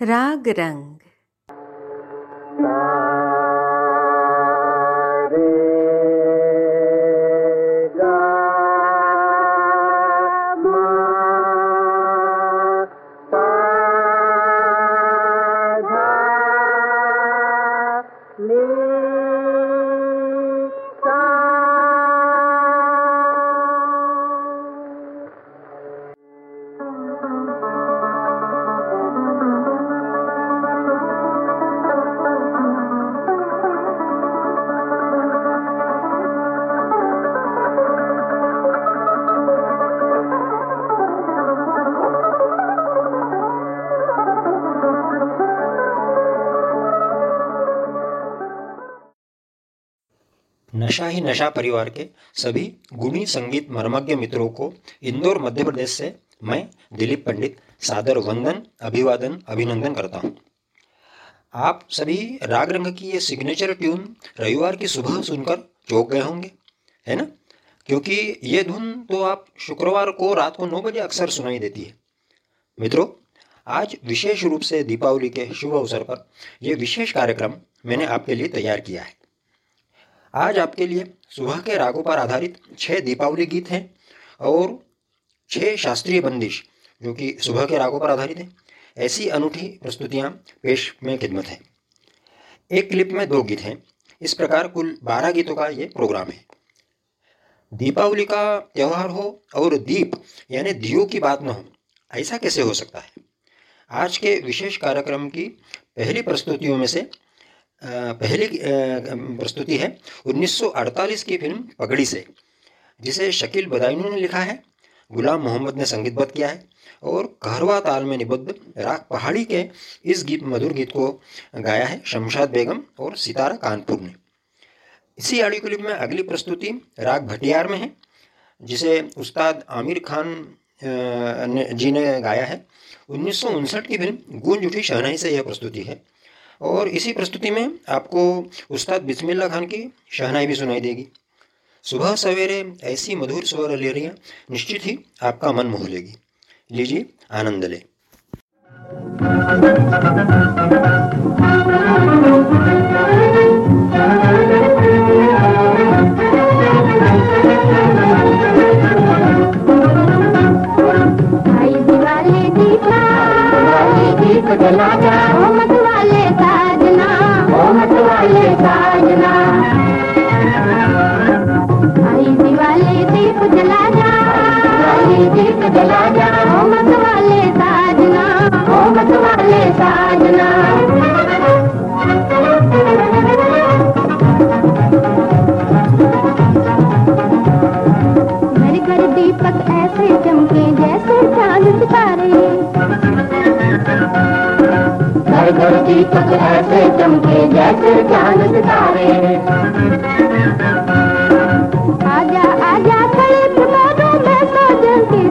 राग रंग। नशा ही नशा परिवार के सभी गुणी संगीत मर्मज्ञ मित्रों को इंदौर, मध्य प्रदेश से मैं दिलीप पंडित सादर वंदन, अभिवादन, अभिनंदन करता हूँ। आप सभी राग रंग की ये सिग्नेचर ट्यून रविवार की सुबह सुनकर चौंक गए होंगे, है ना? क्योंकि ये धुन तो आप शुक्रवार को रात को नौ बजे अक्सर सुनाई देती है। मित्रों, आज विशेष रूप से दीपावली के शुभ अवसर पर यह विशेष कार्यक्रम मैंने आपके लिए तैयार किया है। आज आपके लिए सुबह के रागों पर आधारित छह दीपावली गीत हैं और छह शास्त्रीय बंदिश, जो कि सुबह के रागों पर आधारित है। ऐसी अनूठी प्रस्तुतियाँ पेश में खिदमत है। एक क्लिप में दो गीत हैं। इस प्रकार कुल बारह गीतों का ये प्रोग्राम है। दीपावली का त्यौहार हो और दीप, यानी दियो की बात न हो, ऐसा कैसे हो सकता है? आज के विशेष कार्यक्रम की पहली प्रस्तुतियों में से पहली प्रस्तुति है 1948 की फ़िल्म पगड़ी से, जिसे शकील बदायूनी ने लिखा है, गुलाम मोहम्मद ने संगीतबद्ध किया है, और कहरवा ताल में निबद्ध राग पहाड़ी के इस गीत, मधुर गीत को गाया है शमशाद बेगम और सितारा कानपुर ने। इसी ऑडियो क्लिप में अगली प्रस्तुति राग भटियार में है, जिसे उस्ताद आमिर खान जी ने गाया है। उन्नीस सौ उनसठ की फ़िल्म गूंज उठी शहनाई से यह प्रस्तुति है। और इसी प्रस्तुति में आपको उस्ताद बिस्मिल्ला खान की शहनाई भी सुनाई देगी। सुबह सवेरे ऐसी मधुर स्वर लेरियाँ निश्चित ही आपका मन मोह लेगी। लीजिए आनंद ले। जला जा जला जा मत वाले साजना मत वाले साजना घर घर दीपक ऐसे चमके जैसे चाँद सितारे घर घर दीपक ऐसे चमके जैसे चाँद सितारे।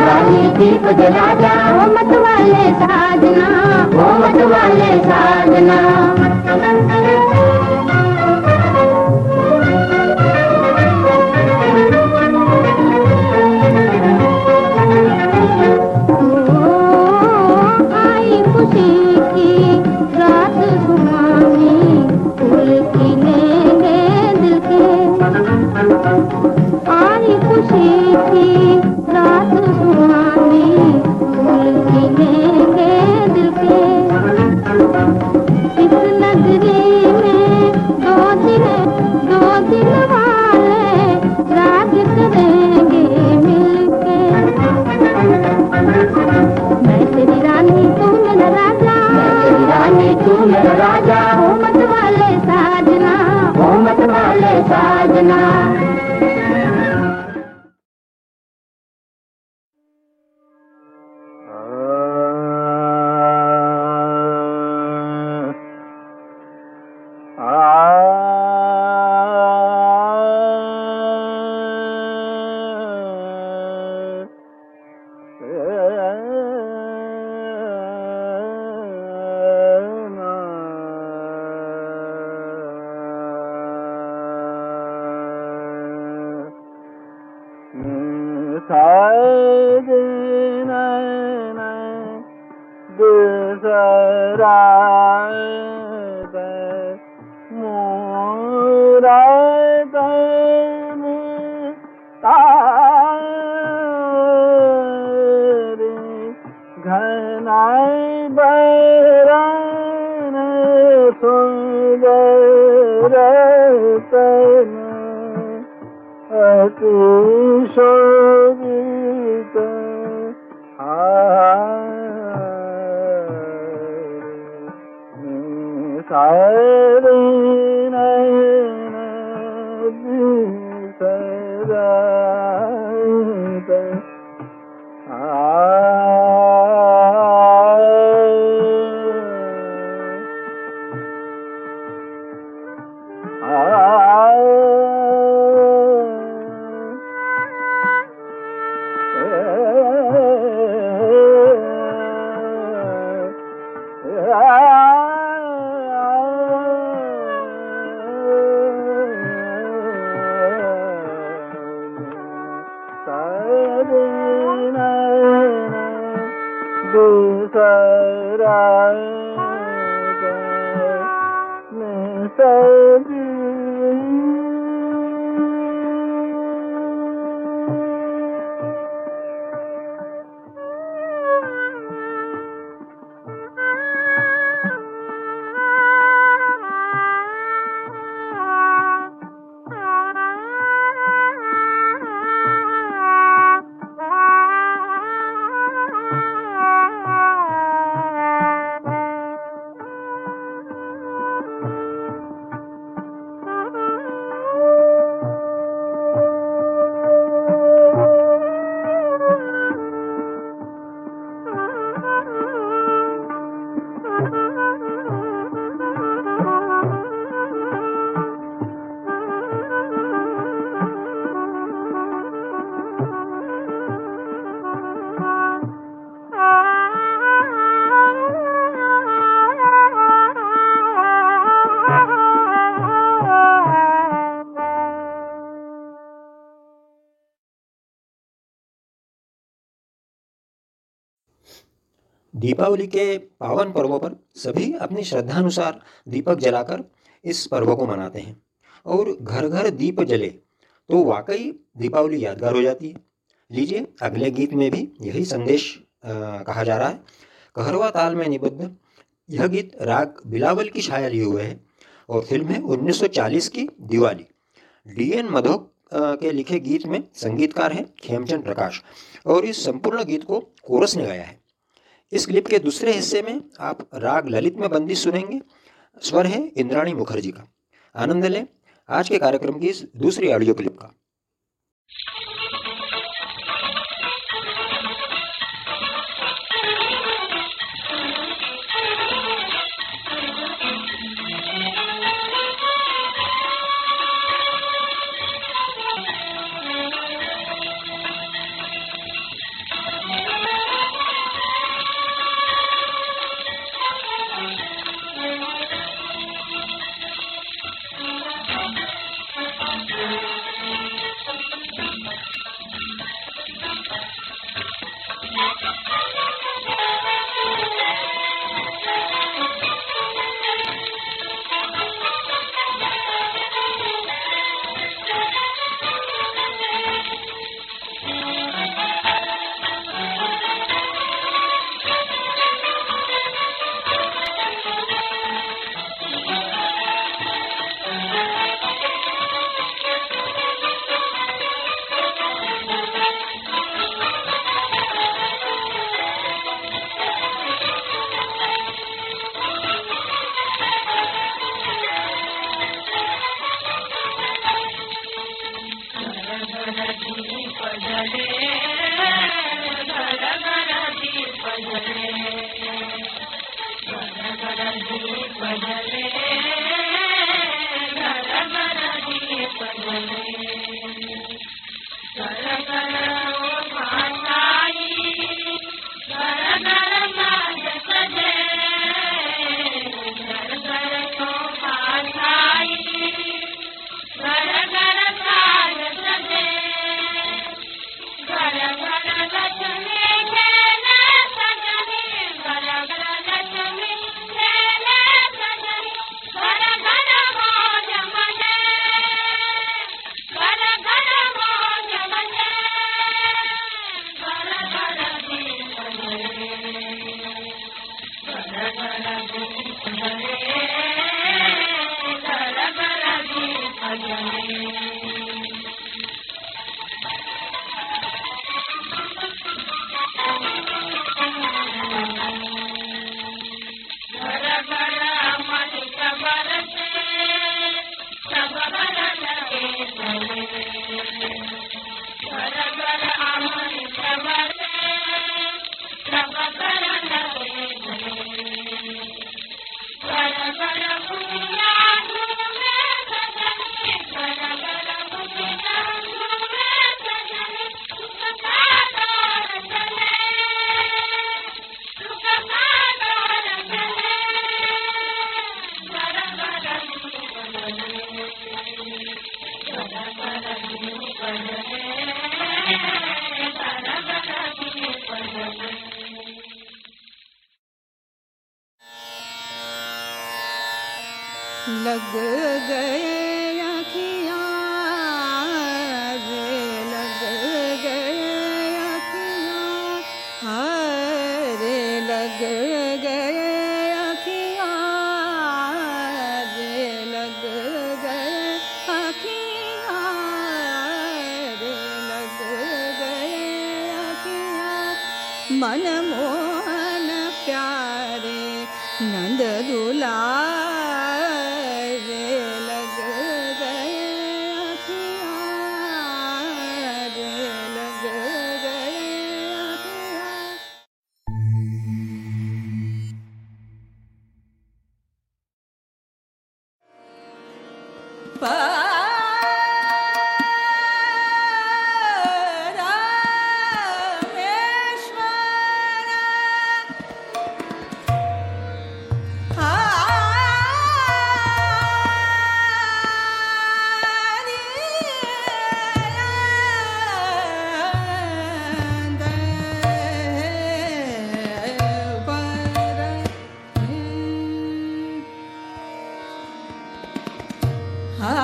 दिवाली दीप जला जा ओ मत वाले साजना। ओ मत वाले साजना आई खुशी की say दीपावली के पावन पर्वों पर सभी अपनी श्रद्धानुसार दीपक जलाकर इस पर्व को मनाते हैं। और घर घर दीप जले तो वाकई दीपावली यादगार हो जाती है। लीजिए अगले गीत में भी यही संदेश आ, कहा जा रहा है। कहरवा ताल में निबद्ध यह गीत राग बिलावल की छाया लिए हुए है और फ़िल्म है 1940 की दिवाली। डी एन मधोक के लिखे गीत में संगीतकार हैं खेमचंद प्रकाश और इस संपूर्ण गीत को कोरस ने गाया है। इस क्लिप के दूसरे हिस्से में आप राग ललित में बंदी सुनेंगे। स्वर है इंद्राणी मुखर्जी का। आनंद लें आज के कार्यक्रम की इस दूसरी ऑडियो क्लिप का। मेल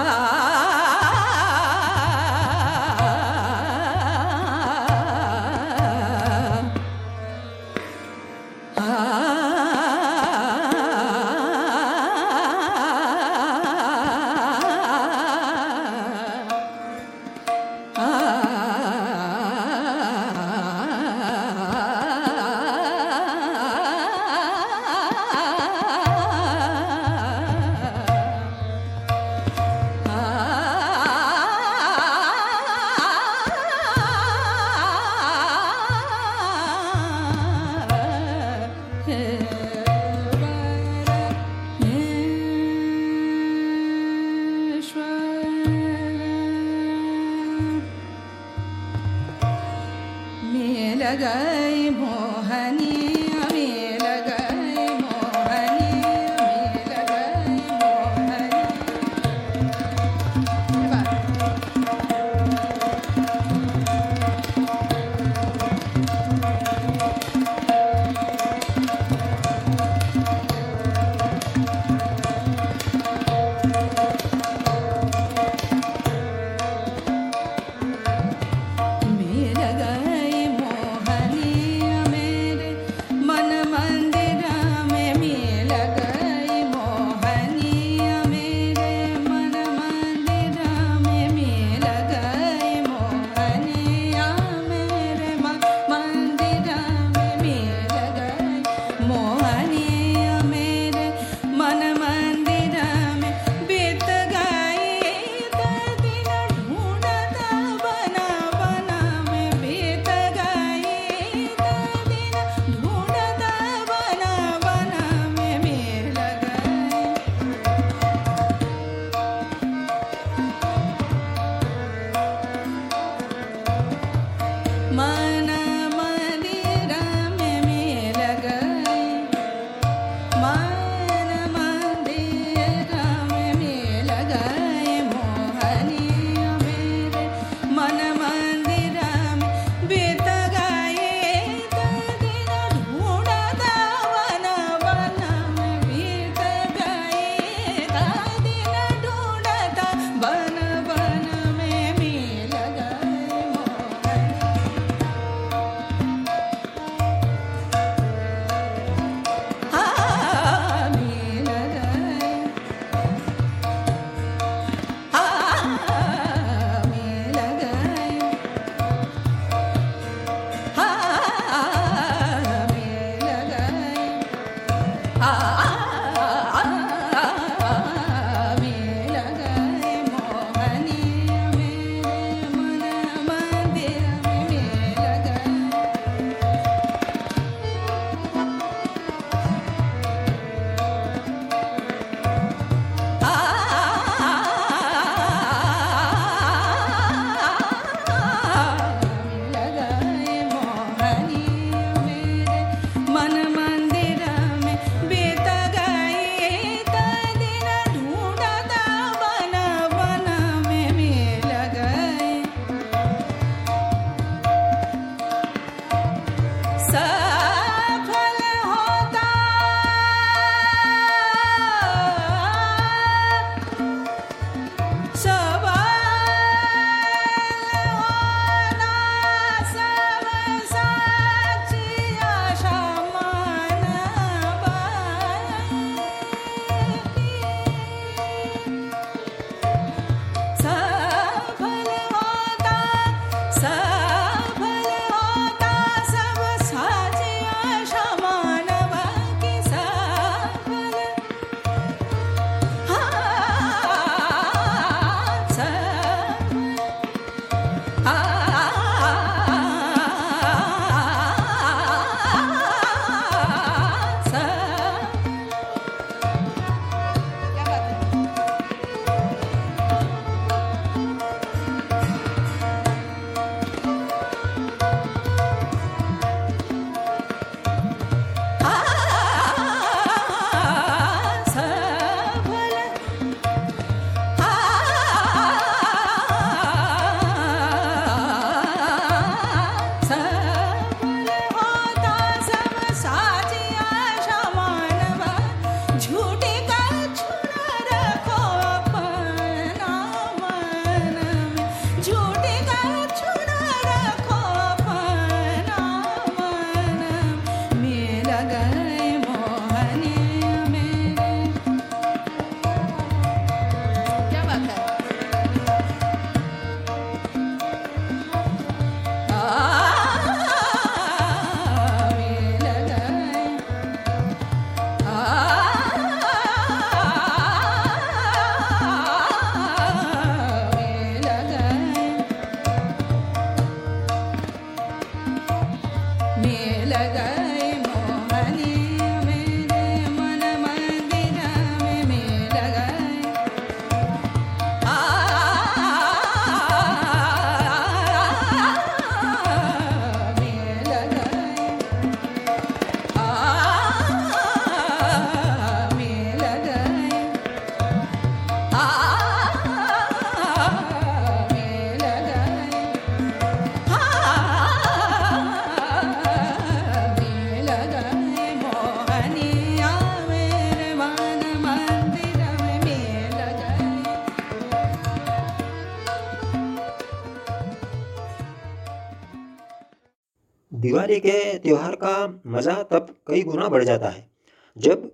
दिवाली के त्यौहार का मज़ा तब कई गुना बढ़ जाता है, जब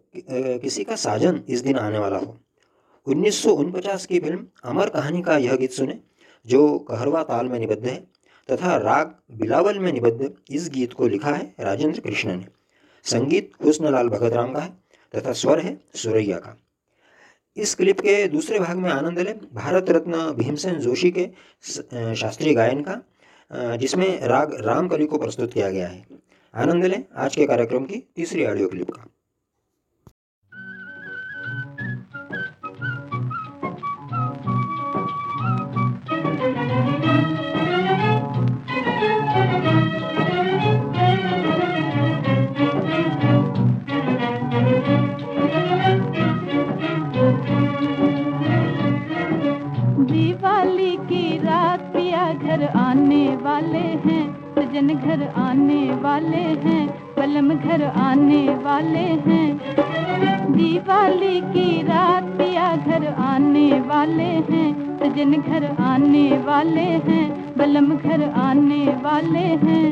किसी का साजन इस दिन आने वाला हो। उन्नीस की फ़िल्म अमर कहानी का यह गीत सुने, जो कहरवा ताल में निबद्ध है तथा राग बिलावल में निबद्ध इस गीत को लिखा है राजेंद्र कृष्ण ने। संगीत हुस्नलाल भगत राम का है तथा स्वर है सुरैया का। इस क्लिप के दूसरे भाग में आनंद ले, भारत रत्न भीमसेन जोशी के शास्त्रीय गायन का जिसमें राग रामकली को प्रस्तुत किया गया है। आनंद लें आज के कार्यक्रम की तीसरी ऑडियो क्लिप का। घर आने वाले हैं, सजन घर आने वाले हैं पलम घर आने वाले हैं। दिवाली की रात पिया घर आने वाले हैं, सजन घर आने वाले हैं बलम घर आने वाले हैं।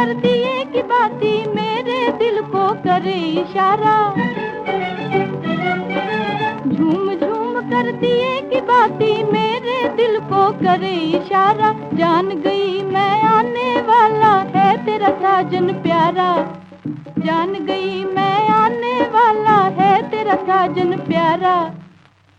कर दिए की बाती मेरे दिल को करे इशारा। झूम झूम कर दिए की बाती मेरे दिल को करे इशारा। जान गई मैं आने वाला है तेरा साजन प्यारा। जान गई मैं आने वाला है तेरा साजन प्यारा।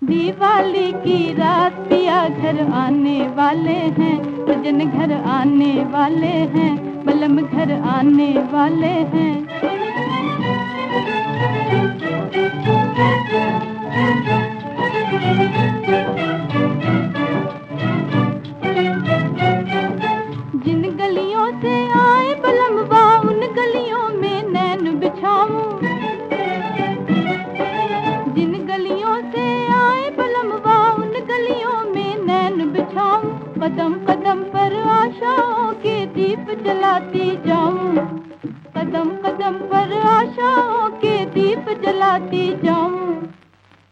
दिवाली की रात पिया घर आने वाले हैं सजन घर आने वाले हैं। बलम घर आने वाले हैं। जलाती जाऊँ। कदम कदम पर आशाओं के दीप जलाती जाऊँ।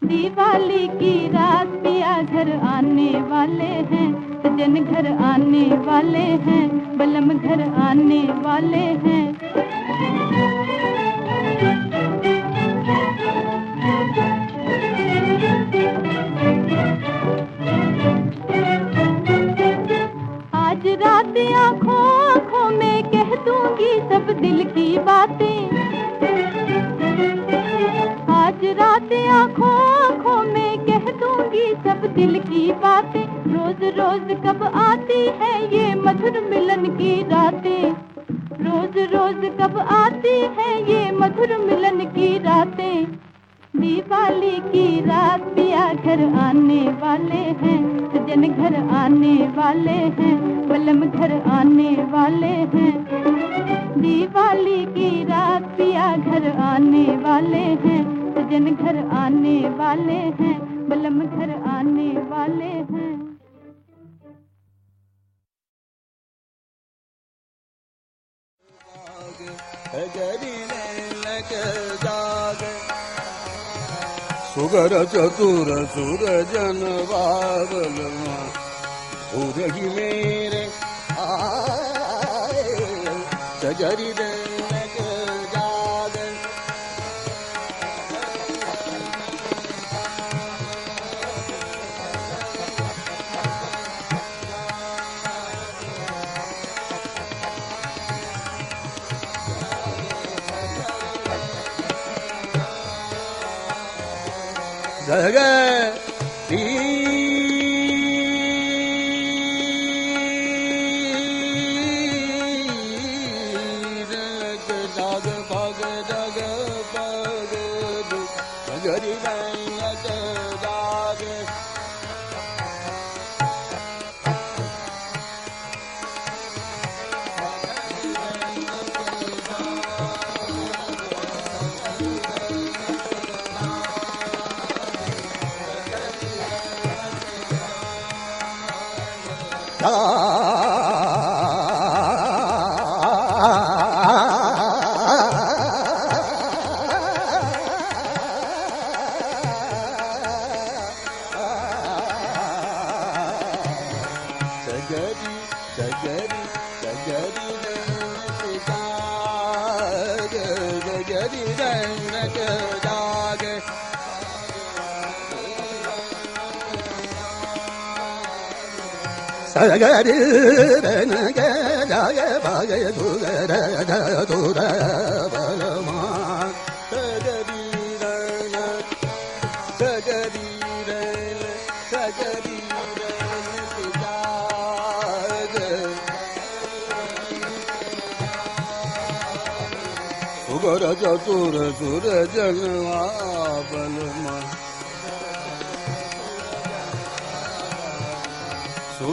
दिवाली की रात पिया घर आने वाले हैं। सजन घर आने वाले हैं। बलम घर आने वाले हैं। की बातें। आज रात आँखों आँखों में कह दूँगी सब दिल की बातें। रोज रोज कब आती है ये मधुर मिलन की रातें। रोज रोज कब आती है ये मधुर मिलन की रातें। दिवाली की रात पिया घर आने वाले हैं। सजन घर आने वाले हैं, बलम घर आने वाले हैं। दिवाली की रात पिया घर आने वाले हैं सजन घर आने वाले हैं, बलम घर आने वाले हैं। सुगर चतुर सुर जन बादल उदही मेरे सजरी दे ஜக Gora ja sura sura janwa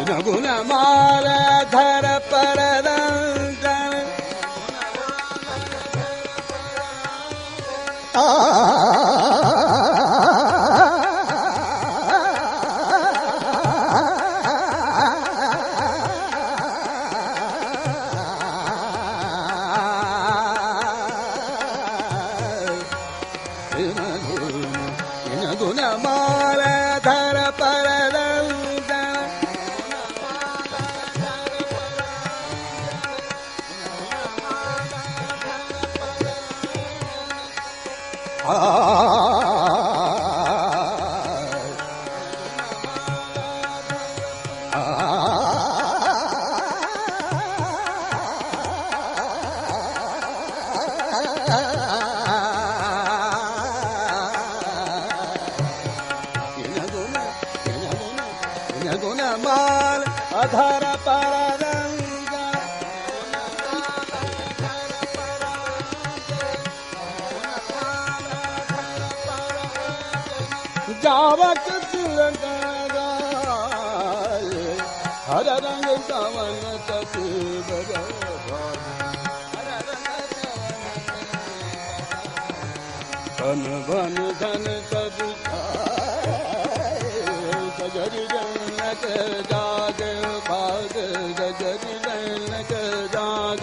गुणगुणमालधर माल आ धन सब गजरी जनक जाग भाग गजरी जनक जाग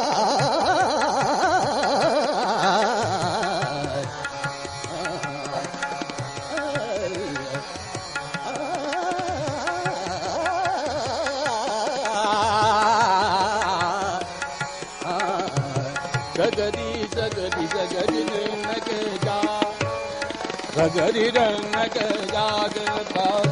河里长满各家各户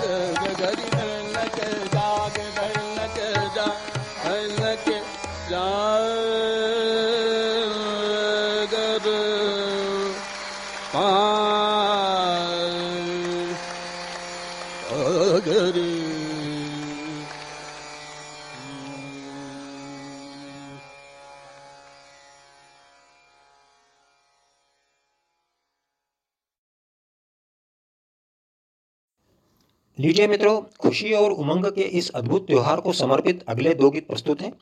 मित्रों, खुशी और उमंग के इस अद्भुत त्योहार को समर्पित अगले दो गीत प्रस्तुत हैं।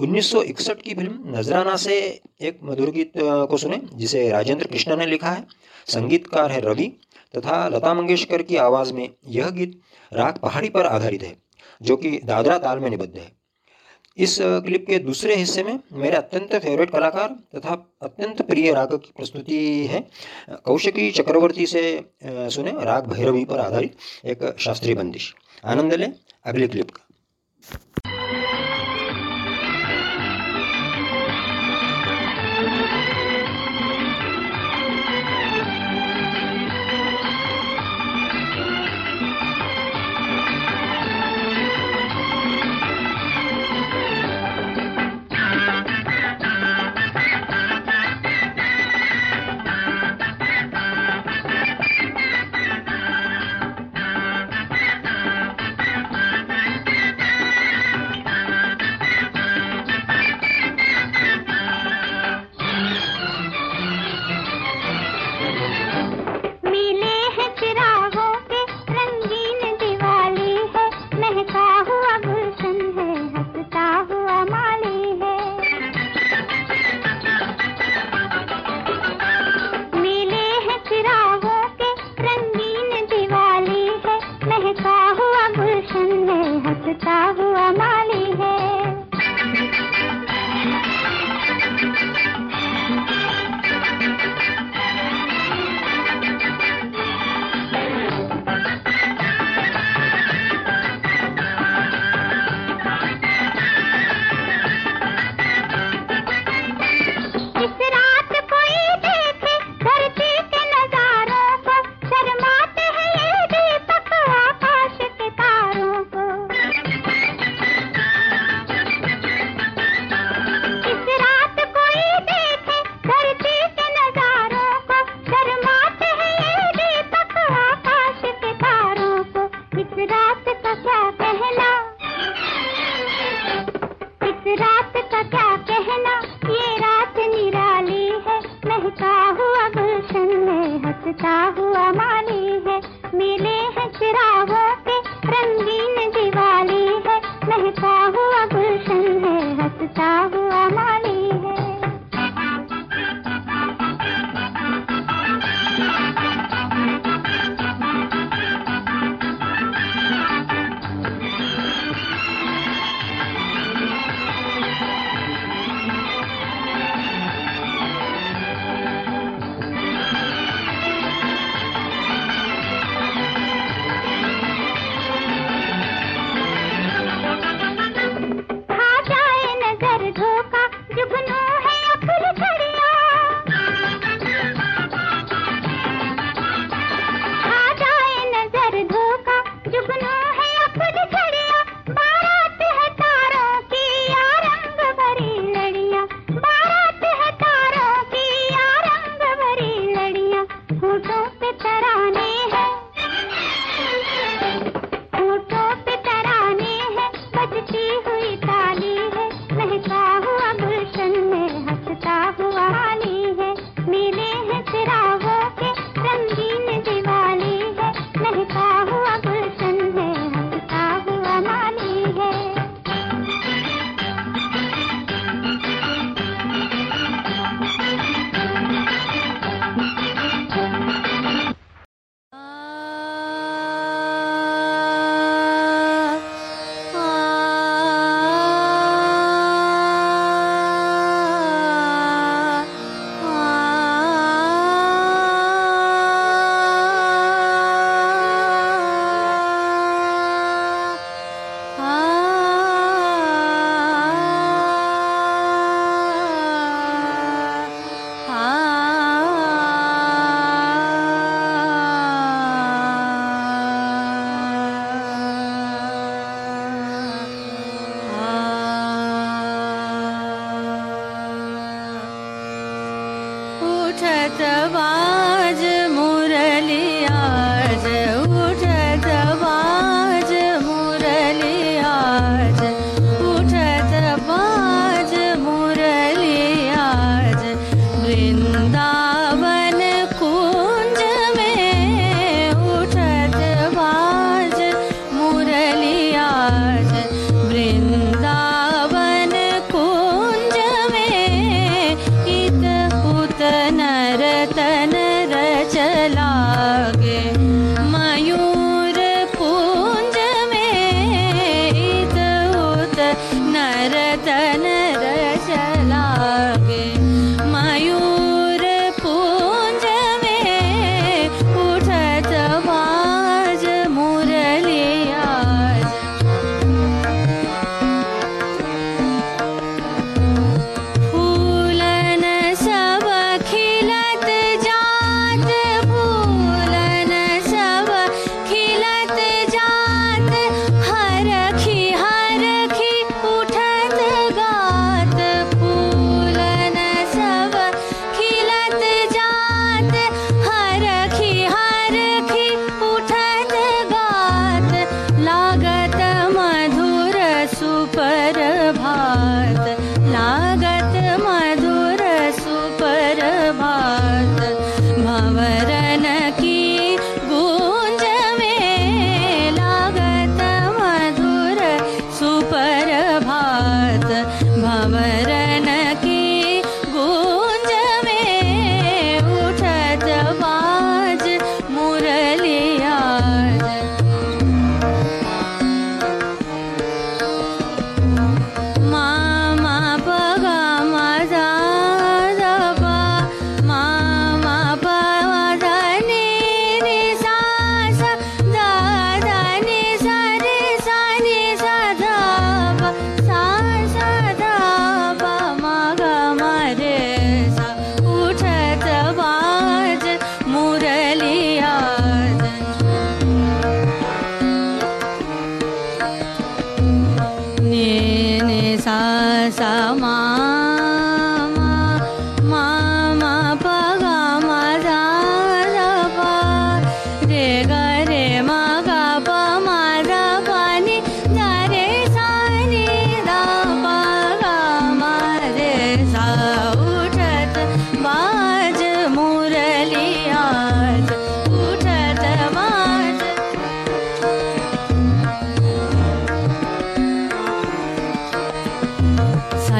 1961 की फ़िल्म नजराना से एक मधुर गीत को सुने, जिसे राजेंद्र कृष्णा ने लिखा है। संगीतकार है रवि तथा लता मंगेशकर की आवाज़ में यह गीत राग पहाड़ी पर आधारित है, जो कि दादरा ताल में निबद्ध है। इस क्लिप के दूसरे हिस्से में मेरे अत्यंत फेवरेट कलाकार तथा अत्यंत प्रिय राग की प्रस्तुति है। कौशिकी चक्रवर्ती से सुने राग भैरवी पर आधारित एक शास्त्रीय बंदिश। आनंद ले अगली क्लिप का।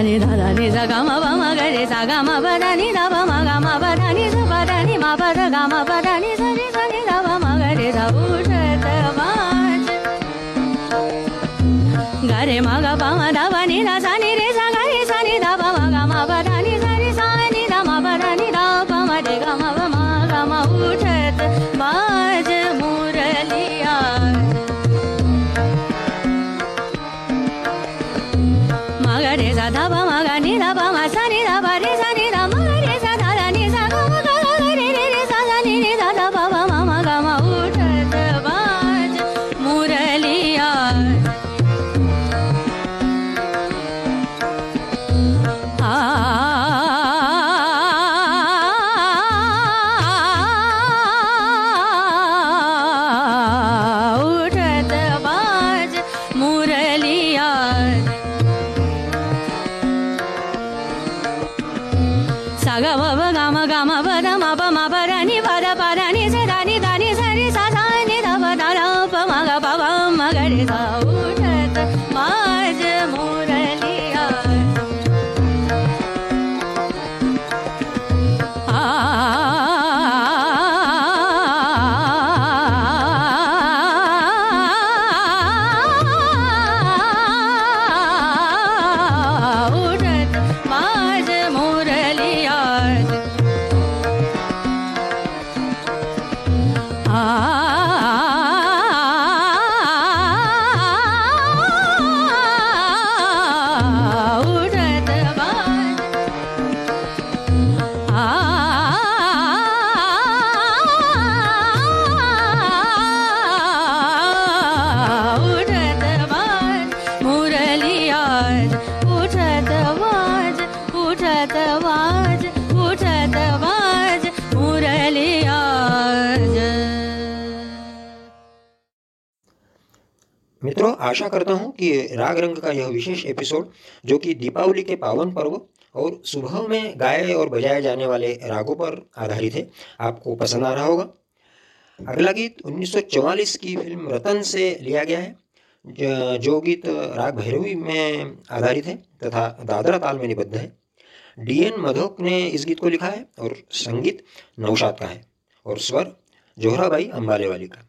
ని ద ద ని స గ మ ప మ గ రి స గ మ ప ద ని ద ప మ గ మ ప ద ని స ప ద ని మ ప ద గ మ ప ద ని స ని స ని ద ప మ గ రి స ఉ ష ట మ గ రి మ గ ప మ ద ప ని ద స ని రి స मित्रों, आशा करता हूँ कि राग रंग का यह विशेष एपिसोड, जो कि दीपावली के पावन पर्व और सुबह में गाए और बजाए जाने वाले रागों पर आधारित है, आपको पसंद आ रहा होगा। अगला गीत 1944 की फ़िल्म रतन से लिया गया है, जो गीत राग भैरवी में आधारित है तथा दादरा ताल में निबद्ध है। डीएन मधोक ने इस गीत को लिखा है और संगीत नौशाद का है और स्वर जोहराबाई अम्बालेवाली का।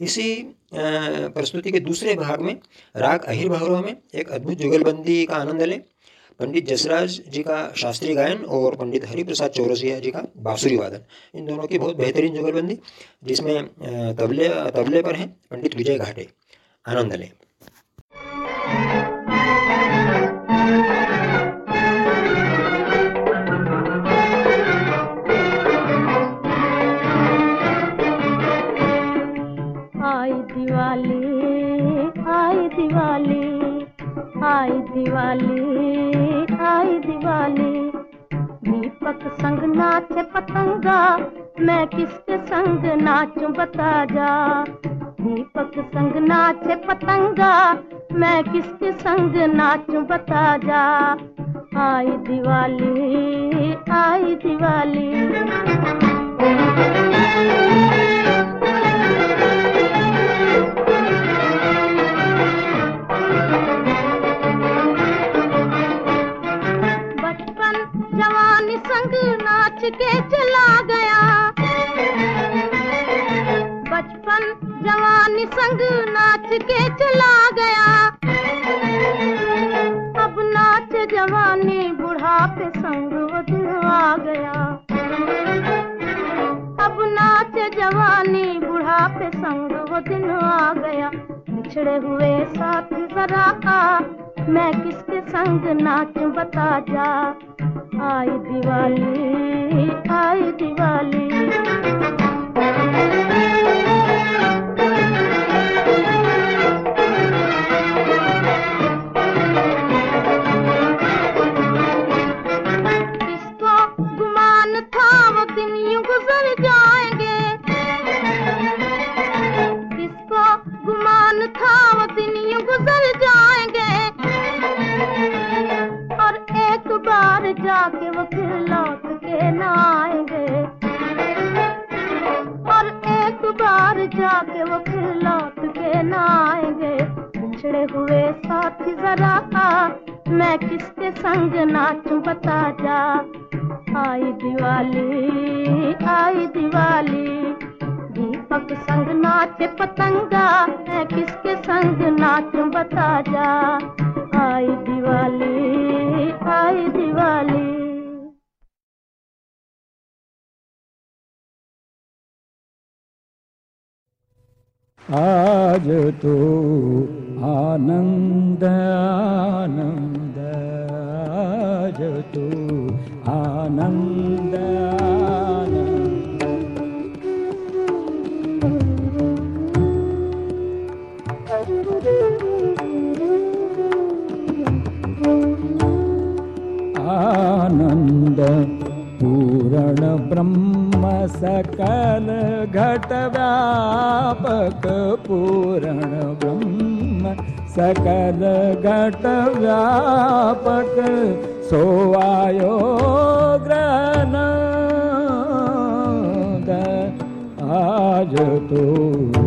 इसी प्रस्तुति के दूसरे भाग में राग अहिर भावरों में एक अद्भुत जुगलबंदी का आनंद लें। पंडित जसराज जी का शास्त्रीय गायन और पंडित हरिप्रसाद चौरसिया जी का बांसुरी वादन। इन दोनों की बहुत बेहतरीन जुगलबंदी, जिसमें तबले तबले पर हैं पंडित विजय घाटे। आनंद लें। दिवाली आई दिवाली। दीपक संग नाच पतंगा, मैं किसके संग नाचूं बता जा दीपक संग नाच पतंगा, मैं किसके संग नाचूं बता जा आई दिवाली आई दिवाली। नाच के चला गया। बचपन जवानी संग नाच के चला गया। अब नाच जवानी बुढ़ापे संग वो आ गया। अब नाच जवानी बुढ़ापे संग वो दिन आ गया। बिछड़े हुए साथी जरा आ मैं किसके संग नाचूं बता जा? आई दिवाली आई दिवाली। संग नाचूं बता जा। आई दिवाली आई दिवाली। दीपक संग नाच पतंगा मैं किसके संग नाचूं बता जा। आई दिवाली आई दिवाली। आज तो आनंद आनंद आनन्द पूरण ब्रह्म सकल्यापक पूरण ब्रह्म सकल व्यापक सोवायो ग्रहण आज तो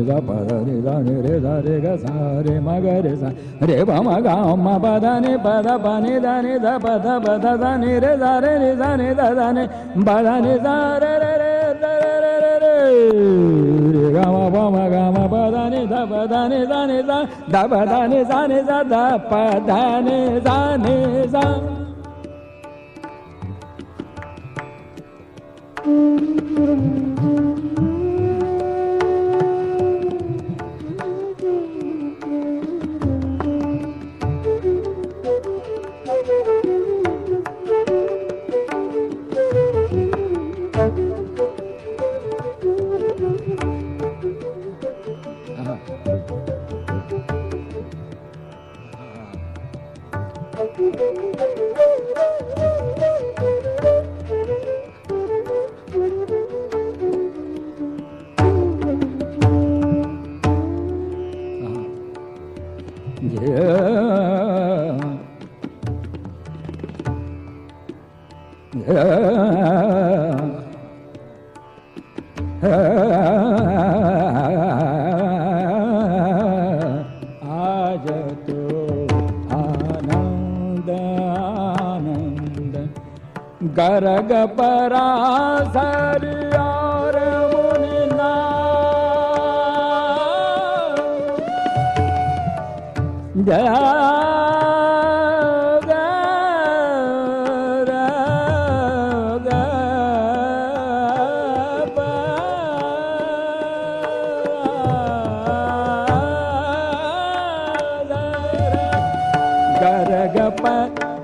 ma ba da re da pa da re da re re da re ga sa re ma ga re sa re ba ma ga ma ba da ne pa da pa ne da ne da pa da pa da da ne re da re ne da ne da da ne ba da ne da re re re da re re re re re ga ma ba ma ga ma ba da ne da pa da ne da ne da da pa da ne da ne da da pa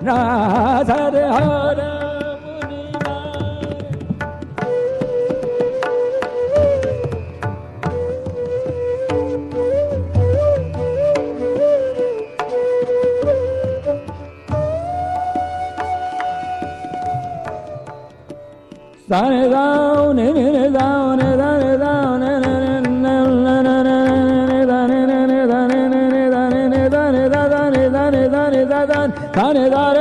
राधर हर Sani down, down, down, down, down, down. da da da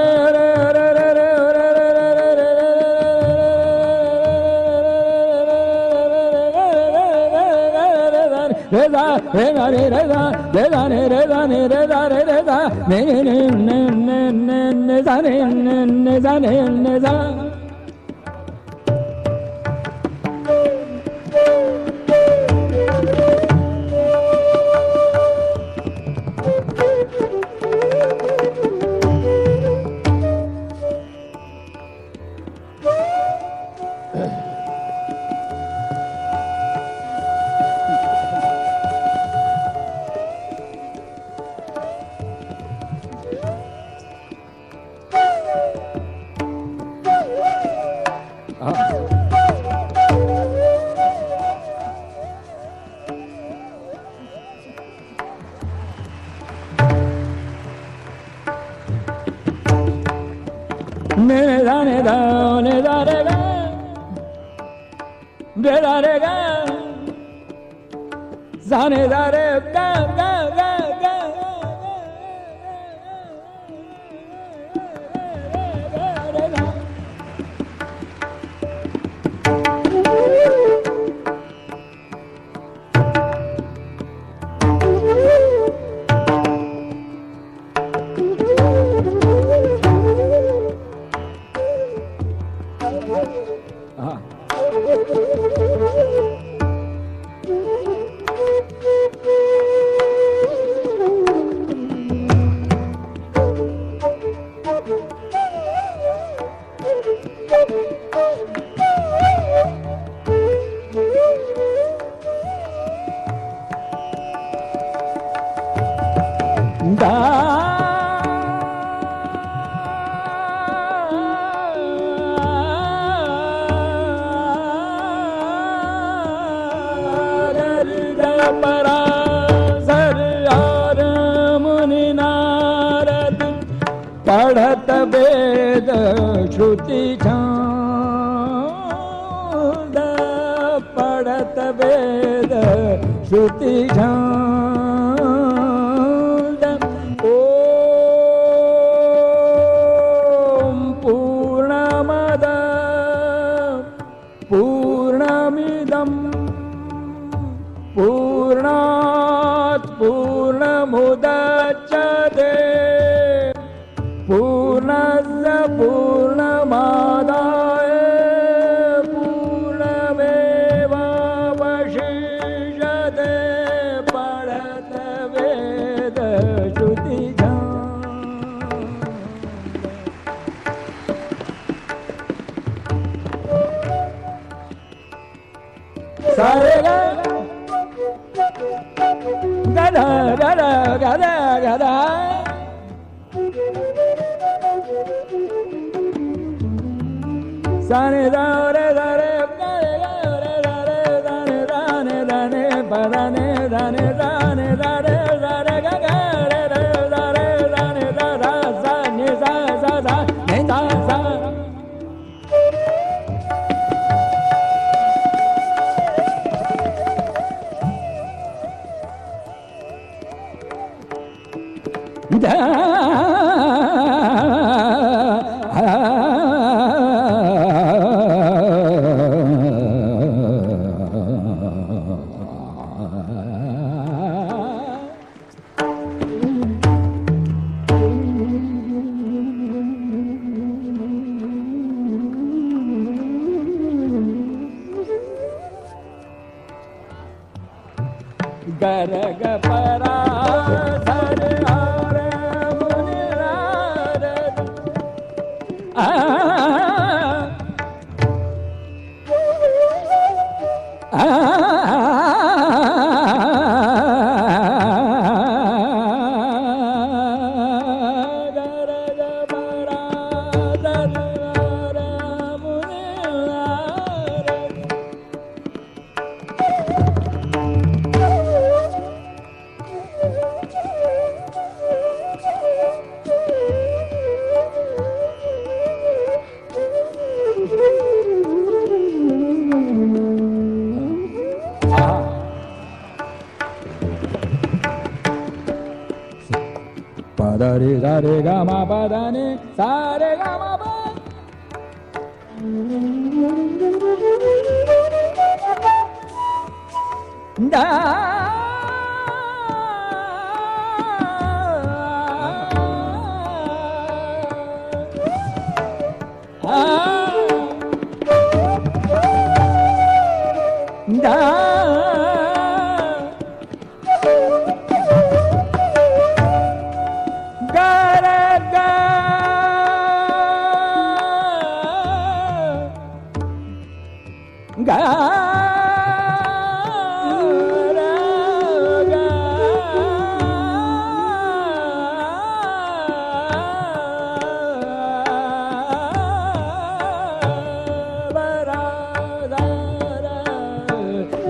re da re re re da re da ne re da ne re da re re da ne ne ne ne ne ne ne da ne ne ne da ne ne da 다.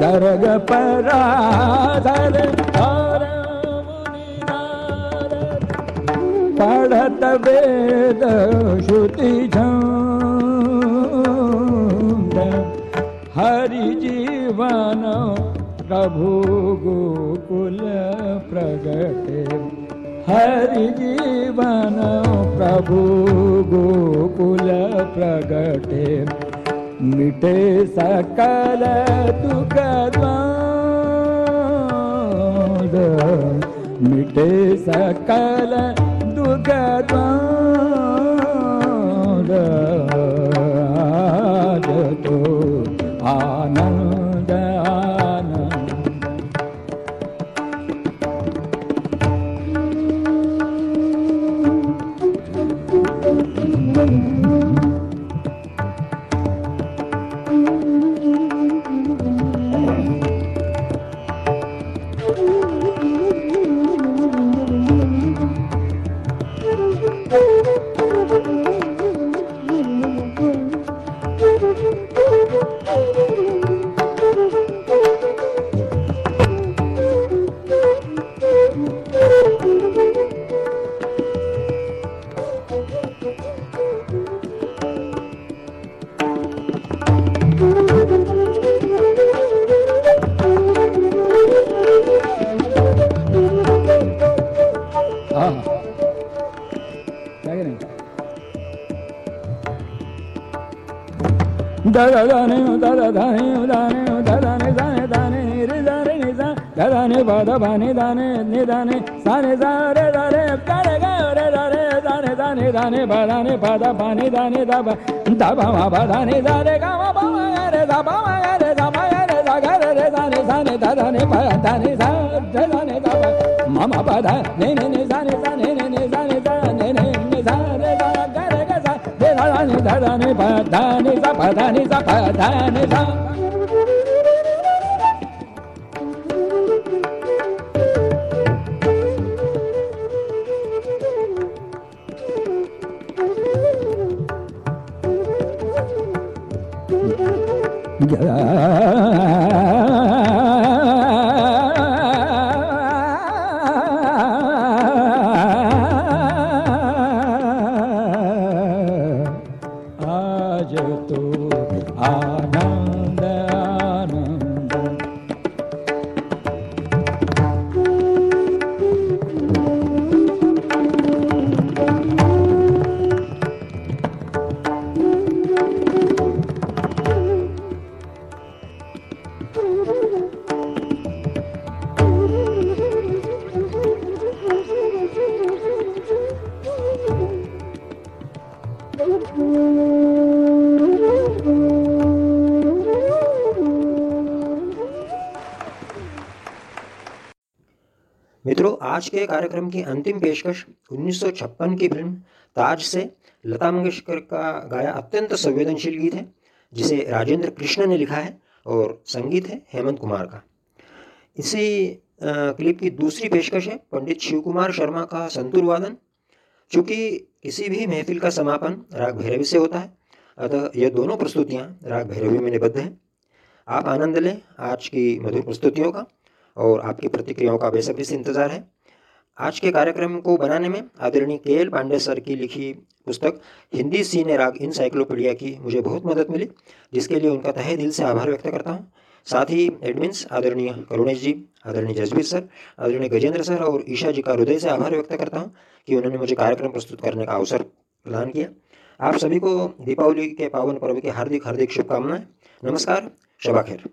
दरग परा धर धर मुनि नारद पढ़त वेद श्रुति छंद हरि जीवन प्रभु गोकुल प्रगटे। हरि जीवन प्रभु गोकुल प्रगटे मिटे सकल द्वंद मिटे सकल दुख दादा दाने दादा दाने दाने दादा ने दाने दाने रे दाने ने दा दादा ने बादा बाने, दाने ने दाने साने सारे दाने दाने गा रे दाने दाने दाने दाने बादा ने बादा बाने दाने दा बा दा बा मा बादा ने दाने गा मा बा मा गा रे दा बा मा गा रे दा मा गा रे दा गा रे रे दाने साने दा दा ने दा ने सा सा। कार्यक्रम की अंतिम पेशकश 1956 की फ़िल्म ताज से लता मंगेशकर का गाया अत्यंत संवेदनशील गीत है, जिसे राजेंद्र कृष्ण ने लिखा है और संगीत है हेमंत कुमार का। इसी क्लिप की दूसरी पेशकश है पंडित शिव कुमार शर्मा का संतूर वादन। चूँकि किसी भी महफिल का समापन राग भैरवी से होता है, अतः यह दोनों प्रस्तुतियाँ राग भैरवी में निबद्ध हैं। आप आनंद लें आज की मधुर प्रस्तुतियों का और आपकी प्रतिक्रियाओं का बेसब्री से इंतज़ार है। आज के कार्यक्रम को बनाने में आदरणीय के एल पांडे सर की लिखी पुस्तक, हिंदी सीने राग इंसाइक्लोपीडिया की मुझे बहुत मदद मिली, जिसके लिए उनका तहे दिल से आभार व्यक्त करता हूँ। साथ ही एडमिन्स आदरणीय करुणेश जी, आदरणीय जसवीर सर, आदरणीय गजेंद्र सर और ईशा जी का हृदय से आभार व्यक्त करता हूँ कि उन्होंने मुझे कार्यक्रम प्रस्तुत करने का अवसर प्रदान किया। आप सभी को दीपावली के पावन पर्व की हार्दिक हार्दिक शुभकामनाएँ। नमस्कार शबा खैर